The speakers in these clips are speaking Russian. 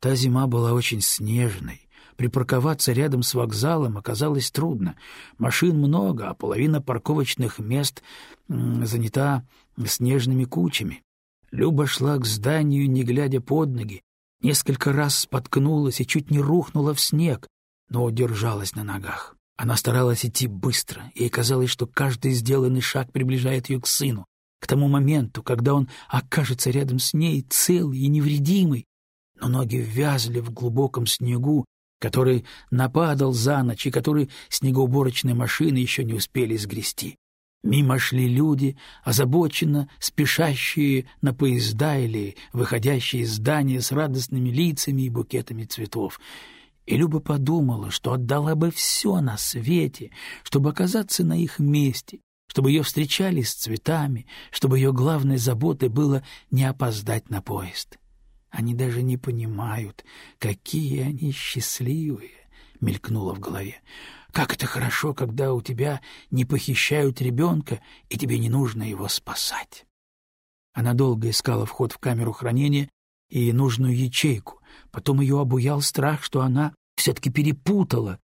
Та зима была очень снежной. Припарковаться рядом с вокзалом оказалось трудно. Машин много, а половина парковочных мест занята снежными кучами. Люба шла к зданию, не глядя под ноги, несколько раз споткнулась и чуть не рухнула в снег, но удержалась на ногах. Она старалась идти быстро, ей казалось, что каждый сделанный шаг приближает ее к сыну, к тому моменту, когда он окажется рядом с ней целый и невредимый. Но ноги вязли в глубоком снегу, который нападал за ночь и который снегоуборочные машины еще не успели сгрести. Мимо шли люди, озабоченно спешащие на поезда или выходящие из здания с радостными лицами и букетами цветов. И Люба подумала, что отдала бы все на свете, чтобы оказаться на их месте, чтобы ее встречали с цветами, чтобы ее главной заботой было не опоздать на поезд. Они даже не понимают, какие они счастливые, — мелькнуло в голове. Как это хорошо, когда у тебя не похищают ребенка, и тебе не нужно его спасать. Она долго искала вход в камеру хранения и нужную ячейку. Потом ее обуял страх, что она все-таки перепутала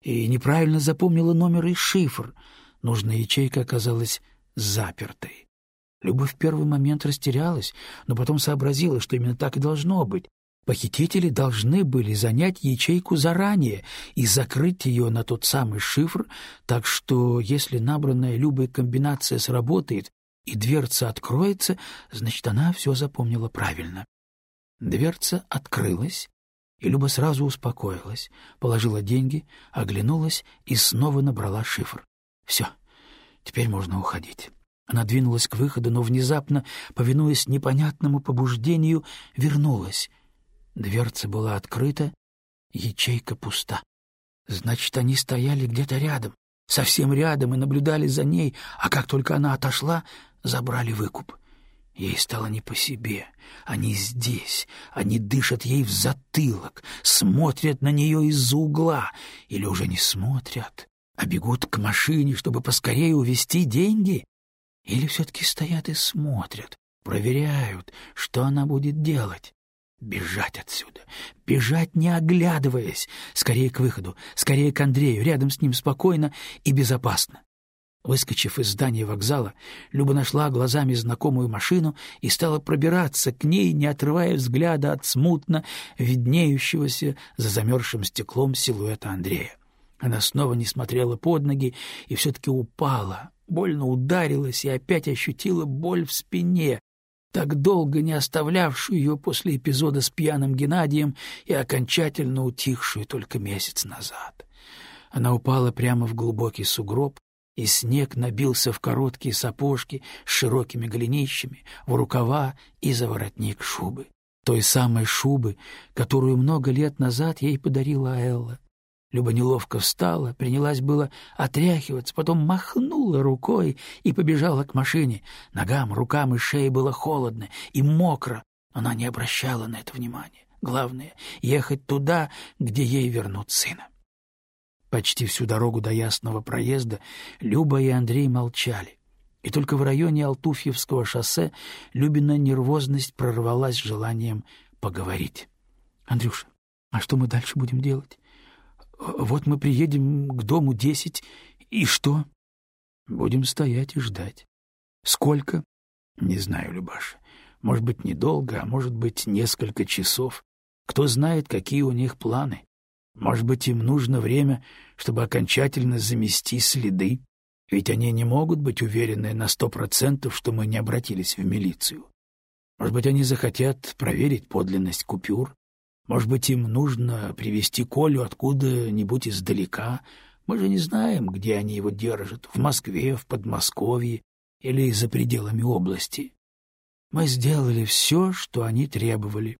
и неправильно запомнила номер и шифр. Нужная ячейка оказалась запертой. Люба в первый момент растерялась, но потом сообразила, что именно так и должно быть. Похитители должны были занять ячейку заранее и закрыть ее на тот самый шифр, так что если набранная Любой комбинация сработает и дверца откроется, значит, она все запомнила правильно. Дверца открылась, и Люба сразу успокоилась, положила деньги, оглянулась и снова набрала шифр. Все, теперь можно уходить. Она двинулась к выходу, но внезапно, повинуясь непонятному побуждению, вернулась — Дверца была открыта, ячейка пуста. Значит, они стояли где-то рядом, совсем рядом и наблюдали за ней, а как только она отошла, забрали выкуп. Ей стало не по себе. Они здесь, они дышат ей в затылок, смотрят на нее из-за угла, или уже не смотрят, а бегут к машине, чтобы поскорее увести деньги, или все-таки стоят и смотрят, проверяют, что она будет делать. Бежать отсюда, бежать не оглядываясь, скорее к выходу, скорее к Андрею, рядом с ним спокойно и безопасно. Выскочив из здания вокзала, Люба нашла глазами знакомую машину и стала пробираться к ней, не отрывая взгляда от смутно виднеющегося за замерзшим стеклом силуэта Андрея. Она снова не смотрела под ноги и все-таки упала, больно ударилась и опять ощутила боль в спине, так долго не оставлявшую ее после эпизода с пьяным Геннадием и окончательно утихшую только месяц назад. Она упала прямо в глубокий сугроб, и снег набился в короткие сапожки с широкими голенищами, в рукава и за воротник шубы. Той самой шубы, которую много лет назад ей подарила Элла. Люба неловко встала, принялась было отряхиваться, потом махнула рукой и побежала к машине. Ногам, рукам и шее было холодно и мокро. Она не обращала на это внимания. Главное — ехать туда, где ей вернут сына. Почти всю дорогу до Ясного проезда Люба и Андрей молчали. И только в районе Алтуфьевского шоссе Любина нервозность прорвалась желанием поговорить. — Андрюша, а что мы дальше будем делать? Вот мы приедем к дому десять, и что? Будем стоять и ждать. Сколько? Не знаю, Любаша. Может быть, недолго, а может быть, несколько часов. Кто знает, какие у них планы. Может быть, им нужно время, чтобы окончательно замести следы. Ведь они не могут быть уверены на сто процентов, что мы не обратились в милицию. Может быть, они захотят проверить подлинность купюр, может быть, им нужно привезти Колю откуда-нибудь издалека. Мы же не знаем, где они его держат — в Москве, в Подмосковье или за пределами области. Мы сделали все, что они требовали,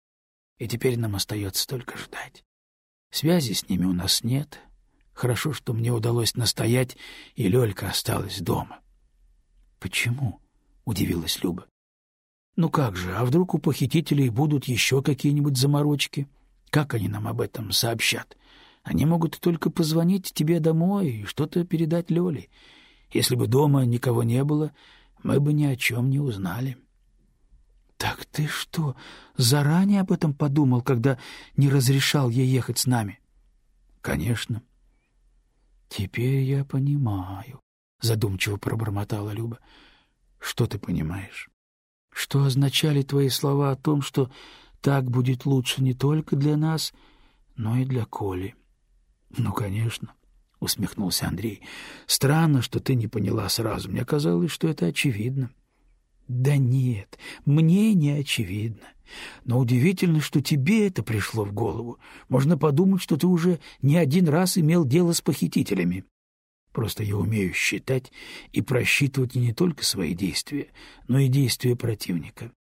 и теперь нам остается только ждать. Связи с ними у нас нет. Хорошо, что мне удалось настоять, и Лёлька осталась дома. — Почему? — удивилась Люба. Ну как же, а вдруг у похитителей будут еще какие-нибудь заморочки? Как они нам об этом сообщат? Они могут только позвонить тебе домой и что-то передать Лёле. Если бы дома никого не было, мы бы ни о чем не узнали. Так ты что, заранее об этом подумал, когда не разрешал ей ехать с нами? Конечно. Теперь я понимаю, задумчиво пробормотала Люба. Что ты понимаешь? Что означали твои слова о том, что так будет лучше не только для нас, но и для Коли? Ну, конечно, усмехнулся Андрей. Странно, что ты не поняла сразу. Мне казалось, что это очевидно. Да нет, мне не очевидно. Но удивительно, что тебе это пришло в голову. Можно подумать, что ты уже не один раз имел дело с похитителями. Просто я умею считать и просчитывать не только свои действия, но и действия противника.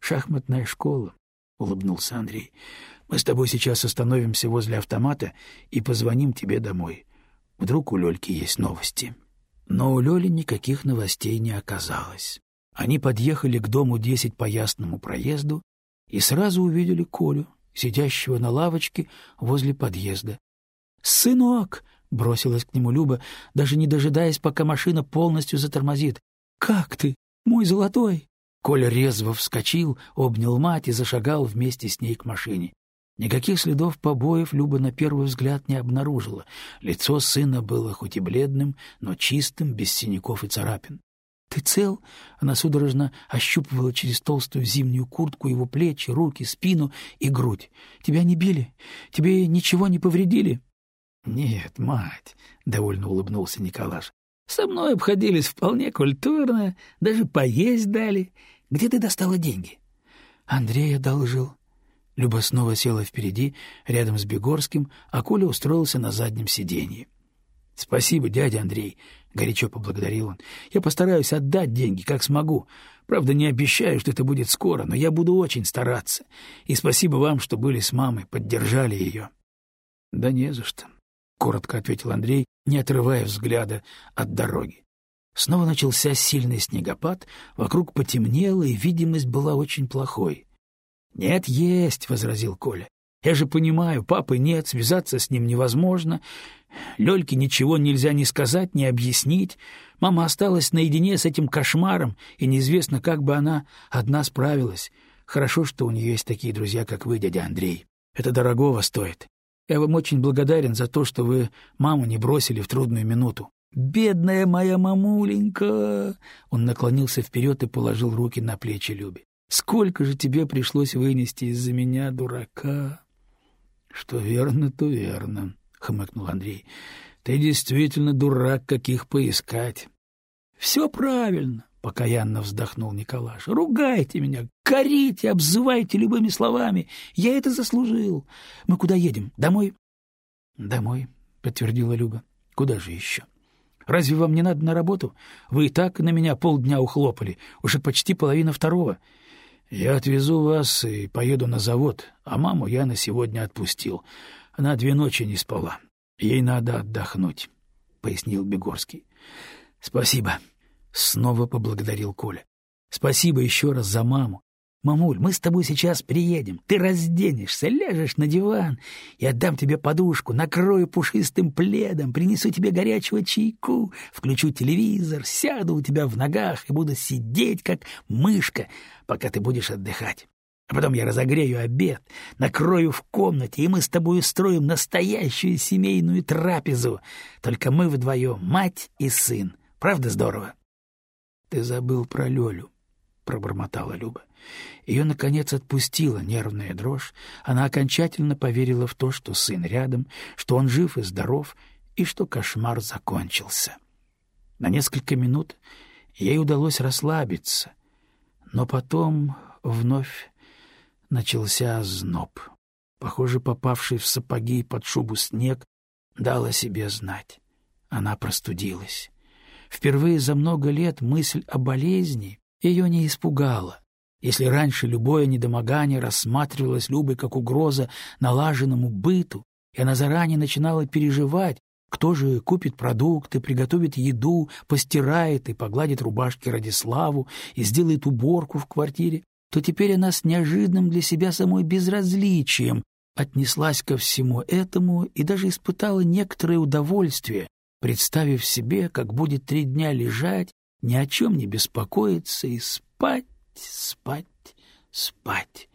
Шахматная школа, — улыбнулся Андрей. Мы с тобой сейчас остановимся возле автомата и позвоним тебе домой. Вдруг у Лёльки есть новости. Но у Лёли никаких новостей не оказалось. Они подъехали к дому десять по ясному проезду и сразу увидели Колю, сидящего на лавочке возле подъезда. «Сынок!» — бросилась к нему Люба, даже не дожидаясь, пока машина полностью затормозит. «Как ты, мой золотой?» Коля резво вскочил, обнял мать и зашагал вместе с ней к машине. Никаких следов побоев Люба на первый взгляд не обнаружила. Лицо сына было хоть и бледным, но чистым, без синяков и царапин. «Ты цел?» Она судорожно ощупывала через толстую зимнюю куртку его плечи, руки, спину и грудь. «Тебя не били? Тебе ничего не повредили?» «Нет, мать», — довольно улыбнулся Николаш. «Со мной обходились вполне культурно, даже поесть дали. Где ты достала деньги?» «Андрей одолжил». Люба снова села впереди, рядом с Бегорским, а Коля устроился на заднем сиденье. «Спасибо, дядя Андрей», — горячо поблагодарил он. «Я постараюсь отдать деньги, как смогу. Правда, не обещаю, что это будет скоро, но я буду очень стараться. И спасибо вам, что были с мамой, поддержали ее». «Да не за что», — коротко ответил Андрей, не отрывая взгляда от дороги. Снова начался сильный снегопад, вокруг потемнело, и видимость была очень плохой. «Нет, есть», — возразил Коля. «Я же понимаю, папы нет, связаться с ним невозможно. Лёльке ничего нельзя ни сказать, ни объяснить. Мама осталась наедине с этим кошмаром, и неизвестно, как бы она одна справилась. Хорошо, что у нее есть такие друзья, как вы, дядя Андрей. Это дорогого стоит. Я вам очень благодарен за то, что вы маму не бросили в трудную минуту. «Бедная моя мамуленька!» Он наклонился вперед и положил руки на плечи Люби. «Сколько же тебе пришлось вынести из-за меня, дурака?» «Что верно, то верно», — хмыкнул Андрей. — Ты действительно дурак, каких поискать. — Все правильно, — покаянно вздохнул Николаш. — Ругайте меня, корите, обзывайте любыми словами. Я это заслужил. Мы куда едем? Домой? — Домой, — подтвердила Люба. — Куда же еще? Разве вам не надо на работу? Вы и так на меня полдня ухлопали, уже почти половина второго. Я отвезу вас и поеду на завод, а маму я на сегодня отпустил. Она две ночи не спала. Ей надо отдохнуть, — пояснил Бегорский. — Спасибо. Снова поблагодарил Коля. — Спасибо еще раз за маму. Мамуль, мы с тобой сейчас приедем. Ты разденешься, ляжешь на диван. Я дам тебе подушку, накрою пушистым пледом, принесу тебе горячего чайку, включу телевизор, сяду у тебя в ногах и буду сидеть, как мышка, пока ты будешь отдыхать. А потом я разогрею обед, накрою в комнате, и мы с тобой устроим настоящую семейную трапезу. Только мы вдвоем, мать и сын. Правда здорово? — Ты забыл про Лёлю, — пробормотала Люба. Ее, наконец, отпустила нервная дрожь. Она окончательно поверила в то, что сын рядом, что он жив и здоров, и что кошмар закончился. На несколько минут ей удалось расслабиться, но потом вновь начался озноб. Похоже, попавший в сапоги и под шубу снег дал о себе знать. Она простудилась. Впервые за много лет мысль о болезни ее не испугала. Если раньше любое недомогание рассматривалось Любой как угроза налаженному быту, и она заранее начинала переживать, кто же купит продукты, приготовит еду, постирает и погладит рубашки Радиславу и сделает уборку в квартире, то теперь она с неожиданным для себя самой безразличием отнеслась ко всему этому и даже испытала некоторое удовольствие, представив себе, как будет три дня лежать, ни о чем не беспокоиться и спать, спать, спать.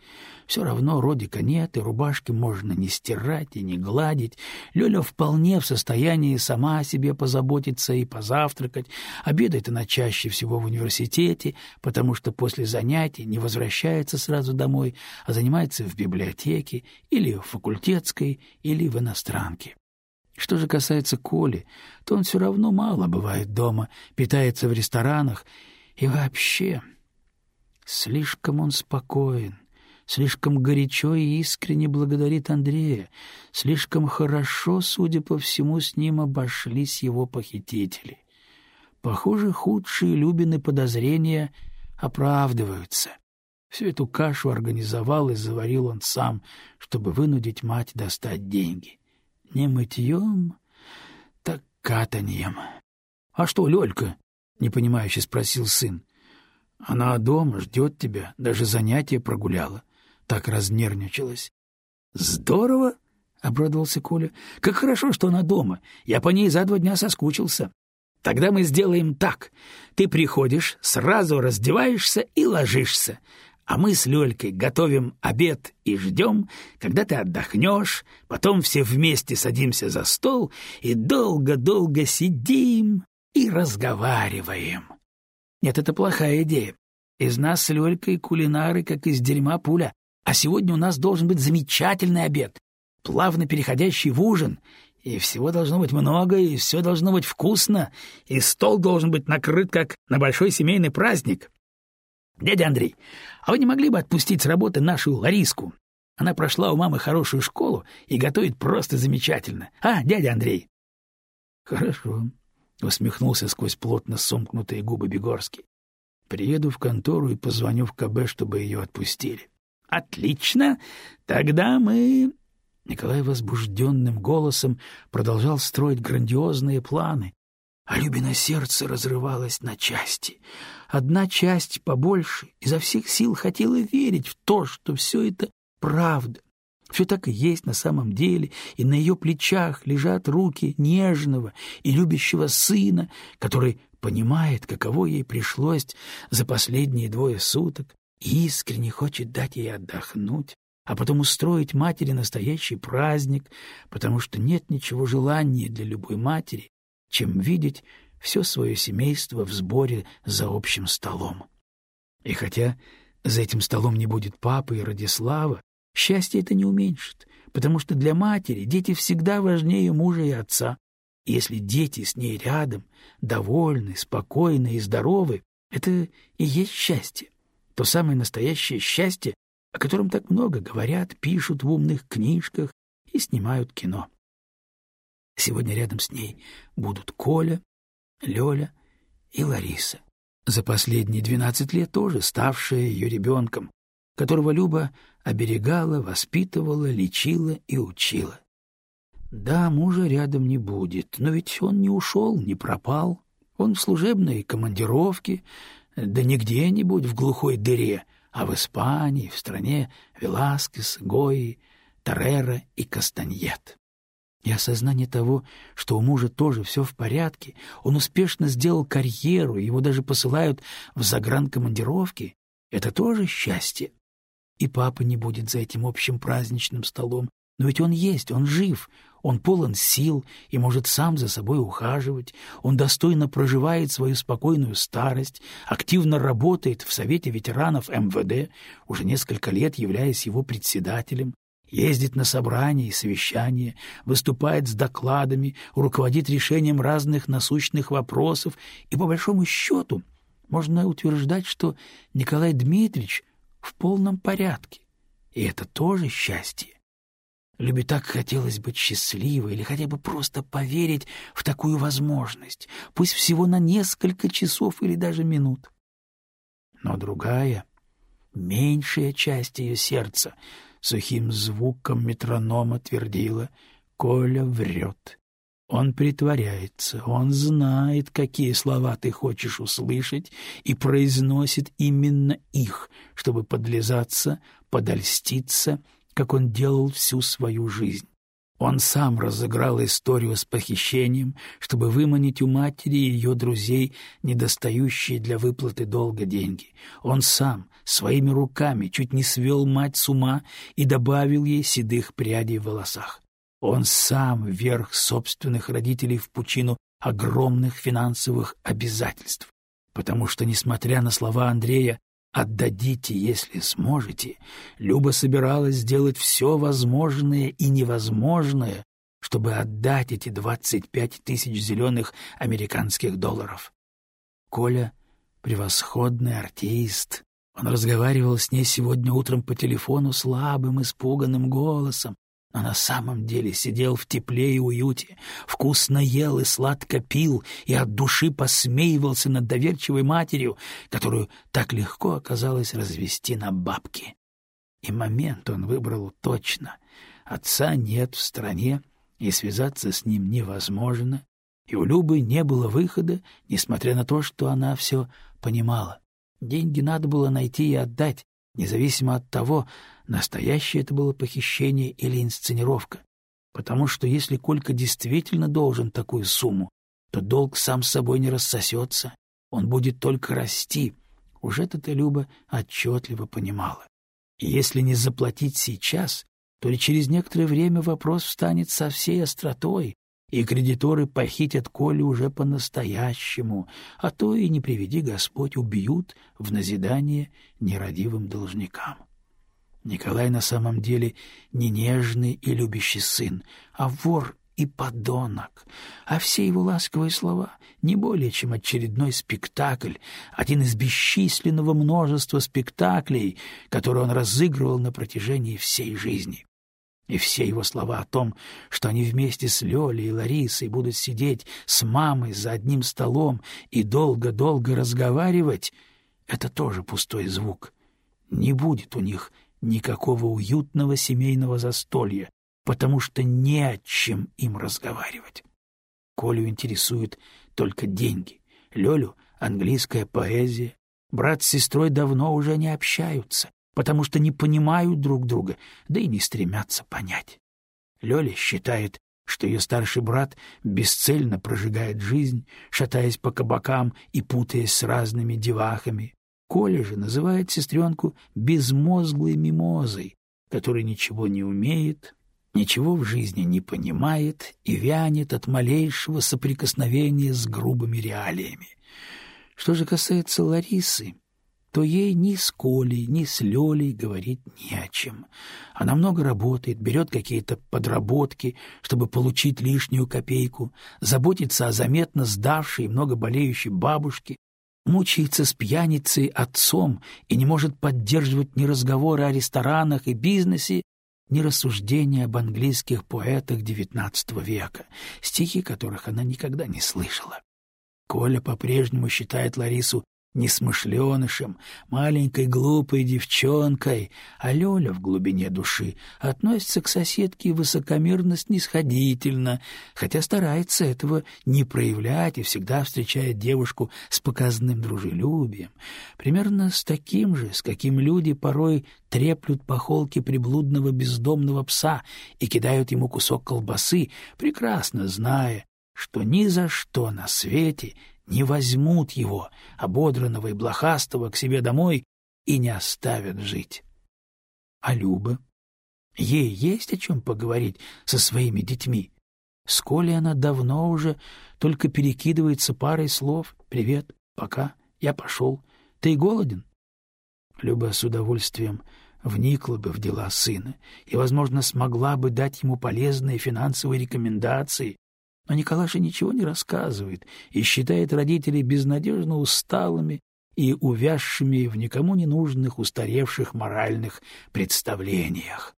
Все равно родика нет, и рубашки можно не стирать и не гладить. Лёля вполне в состоянии сама о себе позаботиться и позавтракать. Обедает она чаще всего в университете, потому что после занятий не возвращается сразу домой, а занимается в библиотеке или в факультетской, или в иностранке. Что же касается Коли, то он все равно мало бывает дома, питается в ресторанах и вообще... Слишком он спокоен, слишком горячо и искренне благодарит Андрея, слишком хорошо, судя по всему, с ним обошлись его похитители. Похоже, худшие Любины подозрения оправдываются. Всю эту кашу организовал и заварил он сам, чтобы вынудить мать достать деньги. Не мытьем, так катаньем. — А что, Лёлька? — непонимающе спросил сын. — Она дома, ждет тебя, даже занятия прогуляла. Так разнервничалась. — Здорово! — обрадовался Коля. — Как хорошо, что она дома. Я по ней за два дня соскучился. Тогда мы сделаем так. Ты приходишь, сразу раздеваешься и ложишься а мы с Лёлькой готовим обед и ждем, когда ты отдохнешь, потом все вместе садимся за стол и долго-долго сидим и разговариваем. Нет, это плохая идея. Из нас с Лёлькой кулинары, как из дерьма пуля, а сегодня у нас должен быть замечательный обед, плавно переходящий в ужин, и всего должно быть много, и все должно быть вкусно, и стол должен быть накрыт, как на большой семейный праздник. Дядя Андрей, а вы не могли бы отпустить с работы нашу Лариску? Она прошла у мамы хорошую школу и готовит просто замечательно. А, дядя Андрей? Хорошо, усмехнулся сквозь плотно сомкнутые губы Бегорский. Приеду в контору и позвоню в КБ, чтобы ее отпустили. Отлично. Тогда мы Николай возбужденным голосом продолжал строить грандиозные планы, а Любина сердце разрывалось на части. Одна часть побольше изо всех сил хотела верить в то, что все это правда. Все так и есть на самом деле, и на ее плечах лежат руки нежного и любящего сына, который понимает, каково ей пришлось за последние двое суток, и искренне хочет дать ей отдохнуть, а потом устроить матери настоящий праздник, потому что нет ничего желания для любой матери, чем видеть все свое семейство в сборе за общим столом. И хотя за этим столом не будет папы и Радислава, счастье это не уменьшит, потому что для матери дети всегда важнее мужа и отца. И если дети с ней рядом, довольны, спокойны и здоровы, это и есть счастье. То самое настоящее счастье, о котором так много говорят, пишут в умных книжках и снимают кино. Сегодня рядом с ней будут Коля, Лёля и Лариса. За последние двенадцать лет тоже ставшая ее ребенком, которого Люба оберегала, воспитывала, лечила и учила. Да, мужа рядом не будет, но ведь он не ушел, не пропал. Он в служебной командировке, да не где-нибудь в глухой дыре, а в Испании, в стране Веласкес, Гои, Таррера и Кастаньет. И осознание того, что у мужа тоже все в порядке, он успешно сделал карьеру, его даже посылают в загранкомандировки, это тоже счастье. И папа не будет за этим общим праздничным столом, но ведь он есть, он жив, он полон сил и может сам за собой ухаживать, он достойно проживает свою спокойную старость, активно работает в Совете ветеранов МВД, уже несколько лет являясь его председателем, ездит на собрания и совещания, выступает с докладами, руководит решением разных насущных вопросов, и, по большому счету, можно утверждать, что Николай Дмитриевич в полном порядке. И это тоже счастье. Любе так хотелось быть счастливой или хотя бы просто поверить в такую возможность, пусть всего на несколько часов или даже минут. Но другая, меньшая часть ее сердца — сухим звуком метронома твердила «Коля врет». Он притворяется, он знает, какие слова ты хочешь услышать, и произносит именно их, чтобы подлизаться, подольститься, как он делал всю свою жизнь. Он сам разыграл историю с похищением, чтобы выманить у матери и ее друзей недостающие для выплаты долга деньги. Он сам своими руками чуть не свел мать с ума и добавил ей седых прядей в волосах. Он сам вверх собственных родителей в пучину огромных финансовых обязательств, потому что, несмотря на слова Андрея «отдадите, если сможете», Люба собиралась сделать все возможное и невозможное, чтобы отдать эти двадцать пять тысяч зеленых американских долларов. Коля — превосходный артист. Он разговаривал с ней сегодня утром по телефону слабым, испуганным голосом, но на самом деле сидел в тепле и уюте, вкусно ел и сладко пил, и от души посмеивался над доверчивой матерью, которую так легко оказалось развести на бабки. И момент он выбрал точно. Отца нет в стране, и связаться с ним невозможно, и у Любы не было выхода, несмотря на то, что она все понимала. Деньги надо было найти и отдать, независимо от того, настоящее это было похищение или инсценировка. Потому что если Колька действительно должен такую сумму, то долг сам собой не рассосется, он будет только расти. Уж это-то Люба отчетливо понимала. И если не заплатить сейчас, то и через некоторое время вопрос встанет со всей остротой, и кредиторы похитят Колю уже по-настоящему, а то и, не приведи Господь, убьют в назидание нерадивым должникам. Николай на самом деле не нежный и любящий сын, а вор и подонок, а все его ласковые слова не более чем очередной спектакль, один из бесчисленного множества спектаклей, которые он разыгрывал на протяжении всей жизни. И все его слова о том, что они вместе с Лёлей и Ларисой будут сидеть с мамой за одним столом и долго-долго разговаривать, это тоже пустой звук. Не будет у них никакого уютного семейного застолья, потому что не о чем им разговаривать. Колю интересуют только деньги, Лёлю — английская поэзия. Брат с сестрой давно уже не общаются, потому что не понимают друг друга, да и не стремятся понять. Лёля считает, что ее старший брат бесцельно прожигает жизнь, шатаясь по кабакам и путаясь с разными девахами. Коля же называет сестренку безмозглой мимозой, которая ничего не умеет, ничего в жизни не понимает и вянет от малейшего соприкосновения с грубыми реалиями. Что же касается Ларисы, то ей ни с Колей, ни с Лёлей говорить не о чем. Она много работает, берет какие-то подработки, чтобы получить лишнюю копейку, заботится о заметно сдавшей и много болеющей бабушке, мучается с пьяницей отцом и не может поддерживать ни разговоры о ресторанах и бизнесе, ни рассуждения об английских поэтах XIX века, стихи которых она никогда не слышала. Коля по-прежнему считает Ларису несмышленышем, маленькой глупой девчонкой, а Лёля в глубине души относится к соседке высокомерно-снисходительно, хотя старается этого не проявлять и всегда встречает девушку с показанным дружелюбием, примерно с таким же, с каким люди порой треплют по холке приблудного бездомного пса и кидают ему кусок колбасы, прекрасно зная, что ни за что на свете не возьмут его, ободранного и блохастого, к себе домой и не оставят жить. А Люба? Ей есть о чем поговорить со своими детьми. С Колей она давно уже только перекидывается парой слов. «Привет, пока, я пошел. Ты голоден?» Люба с удовольствием вникла бы в дела сына и, возможно, смогла бы дать ему полезные финансовые рекомендации, но Николаша ничего не рассказывает и считает родителей безнадежно усталыми и увязшими в никому не нужных устаревших моральных представлениях.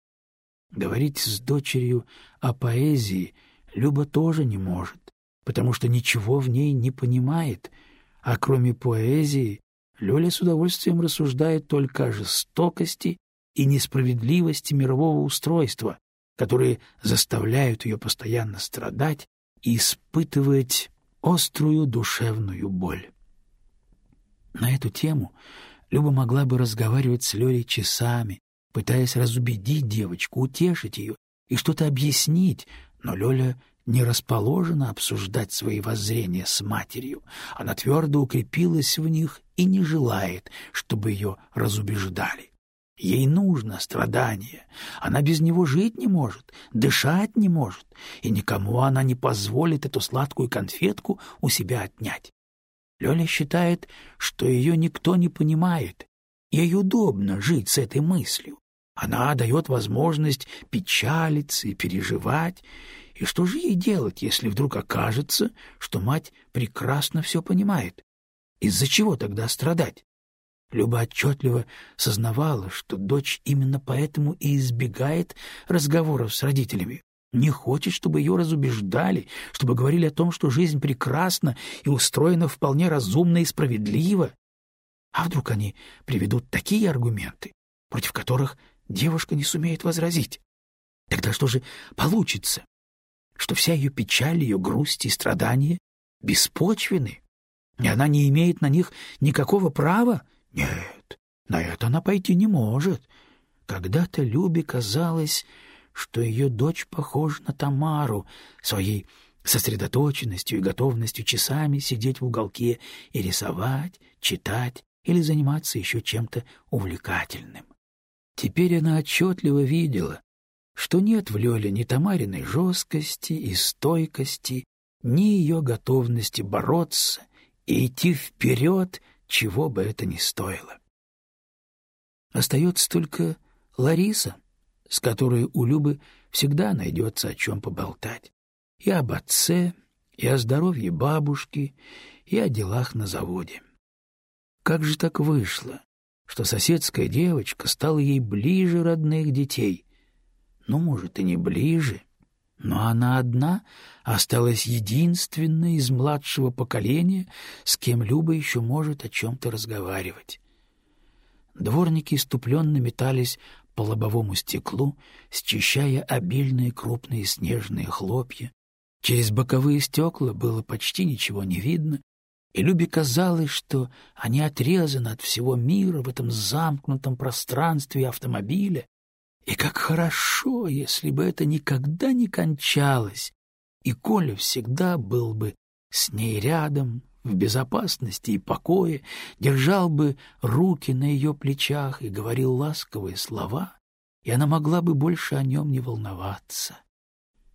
Говорить с дочерью о поэзии Люба тоже не может, потому что ничего в ней не понимает, а кроме поэзии Лёля с удовольствием рассуждает только о жестокости и несправедливости мирового устройства, которые заставляют ее постоянно страдать испытывать острую душевную боль. На эту тему Люба могла бы разговаривать с Лёлей часами, пытаясь разубедить девочку, утешить ее и что-то объяснить, но Лёля не расположена обсуждать свои воззрения с матерью. Она твердо укрепилась в них и не желает, чтобы ее разубеждали. Ей нужно страдание. Она без него жить не может, дышать не может, и никому она не позволит эту сладкую конфетку у себя отнять. Лёля считает, что ее никто не понимает. Ей удобно жить с этой мыслью. Она дает возможность печалиться и переживать. И что же ей делать, если вдруг окажется, что мать прекрасно все понимает? Из-за чего тогда страдать? Люба отчетливо сознавала, что дочь именно поэтому и избегает разговоров с родителями. Не хочет, чтобы ее разубеждали, чтобы говорили о том, что жизнь прекрасна и устроена вполне разумно и справедливо. А вдруг они приведут такие аргументы, против которых девушка не сумеет возразить? Тогда что же получится? Что вся ее печаль, ее грусть и страдания беспочвены, и она не имеет на них никакого права? Нет, на это она пойти не может. Когда-то Любе казалось, что ее дочь похожа на Тамару своей сосредоточенностью и готовностью часами сидеть в уголке и рисовать, читать или заниматься еще чем-то увлекательным. Теперь она отчетливо видела, что нет в Лёле ни Тамариной жесткости и стойкости, ни ее готовности бороться и идти вперед — чего бы это ни стоило. Остается только Лариса, с которой у Любы всегда найдется о чем поболтать. И об отце, и о здоровье бабушки, и о делах на заводе. Как же так вышло, что соседская девочка стала ей ближе родных детей? Ну, может, и не ближе, но она одна осталась единственной из младшего поколения, с кем Люба еще может о чем-то разговаривать. Дворники иступленно метались по лобовому стеклу, счищая обильные крупные снежные хлопья. Через боковые стекла было почти ничего не видно, и Любе казалось, что они отрезаны от всего мира в этом замкнутом пространстве автомобиля, и как хорошо, если бы это никогда не кончалось, и Коля всегда был бы с ней рядом, в безопасности и покое, держал бы руки на ее плечах и говорил ласковые слова, и она могла бы больше о нем не волноваться.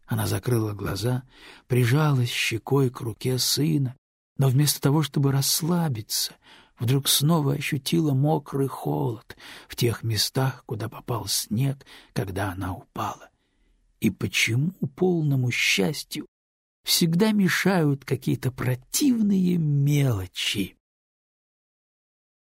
Она закрыла глаза, прижалась щекой к руке сына, но вместо того, чтобы расслабиться, вдруг снова ощутила мокрый холод в тех местах, куда попал снег, когда она упала. И почему полному счастью всегда мешают какие-то противные мелочи?